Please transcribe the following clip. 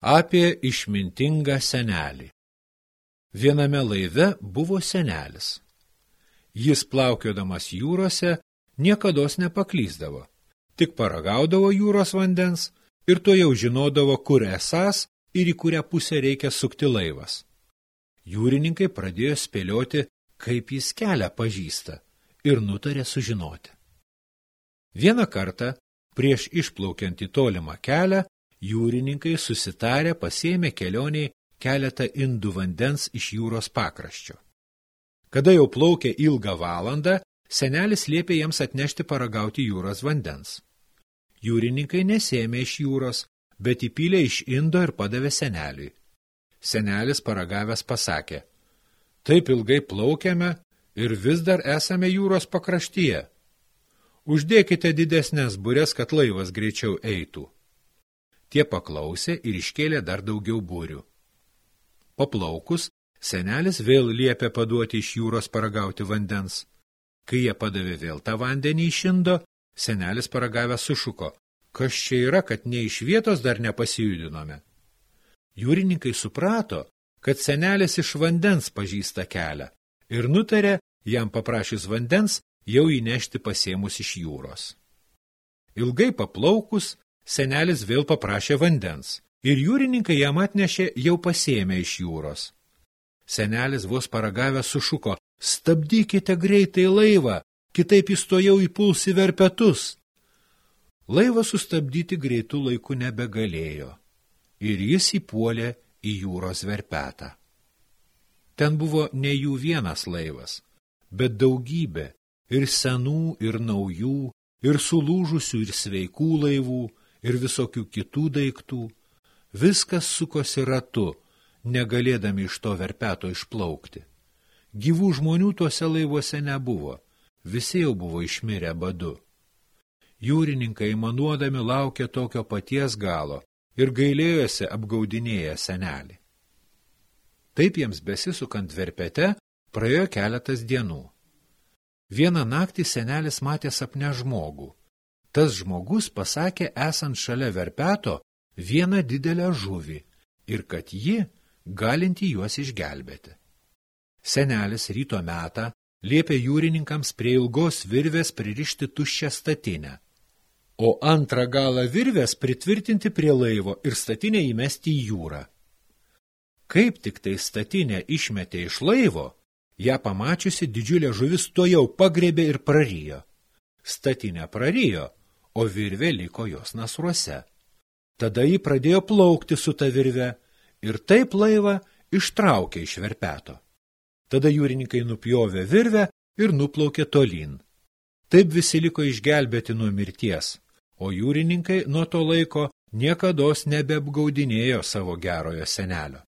apie išmintingą senelį. Viename laive buvo senelis. Jis plaukiodamas jūrose niekados nepaklyzdavo, tik paragaudavo jūros vandens ir to jau žinodavo, kur esas ir į kurią pusę reikia sukti laivas. Jūrininkai pradėjo spėlioti, kaip jis kelią pažįsta ir nutarė sužinoti. Vieną kartą, prieš išplaukiant į tolimą kelią, jūrininkai susitarę pasėmė kelioniai keletą indų vandens iš jūros pakraščio. Kada jau plaukė ilgą valandą, senelis liepė jiems atnešti paragauti jūros vandens. Jūrininkai nesėmė iš jūros, bet įpylė iš indo ir padavė seneliui. Senelis paragavęs pasakė, taip ilgai plaukiame ir vis dar esame jūros pakraštyje. Uždėkite didesnės burės, kad laivas greičiau eitų. Tie paklausė ir iškėlė dar daugiau būrių. Paplaukus, senelis vėl liepė paduoti iš jūros paragauti vandens. Kai jie padavė vėl tą vandenį išindo, senelis paragavęs sušuko, kas čia yra, kad ne iš vietos dar nepasijudinome. Jūrininkai suprato, kad senelis iš vandens pažįsta kelią ir nutarė, jam paprašys vandens, jau įnešti pasėmus iš jūros. Ilgai paplaukus, senelis vėl paprašė vandens, ir jūrininkai jam atnešė jau pasėmę iš jūros. Senelis vos paragavęs sušuko, stabdykite greitai laivą, kitaip jis to jau įpuls į verpetus. Laivą sustabdyti greitų laikų nebegalėjo, ir jis įpuolė į jūros verpetą. Ten buvo ne jų vienas laivas, bet daugybė ir senų, ir naujų, ir sulūžusių, ir sveikų laivų, ir visokių kitų daiktų, viskas sukosi ratu, negalėdami iš to verpeto išplaukti. Gyvų žmonių tuose laivuose nebuvo, visi jau buvo išmirę badu. Jūrininkai manuodami laukė tokio paties galo ir gailėjosi apgaudinėję senelį. Taip jiems besisukant verpete praėjo keletas dienų. Vieną naktį senelis matė sapne žmogų. Tas žmogus pasakė esant šalia verpeto vieną didelę žuvį ir kad ji galinti juos išgelbėti. Senelis ryto metą liepė jūrininkams prie ilgos virvės pririšti tuščią statinę, o antrą galą virvės pritvirtinti prie laivo ir statinę įmesti į jūrą. Kaip tik tai statinę išmetė iš laivo, ją pamačiusi didžiulė žuvis to jau pagrebė ir prarijo. Statinę prarijo, o virvė liko jos nasruose. Tada ji pradėjo plaukti su ta virve ir taip laivą ištraukė iš verpeto. Tada jūrininkai nupjovė virvę ir nuplaukė tolyn. Taip visi liko išgelbėti nuo mirties, o jūrininkai nuo to laiko niekados nebeapgaudinėjo savo gerojo senelio.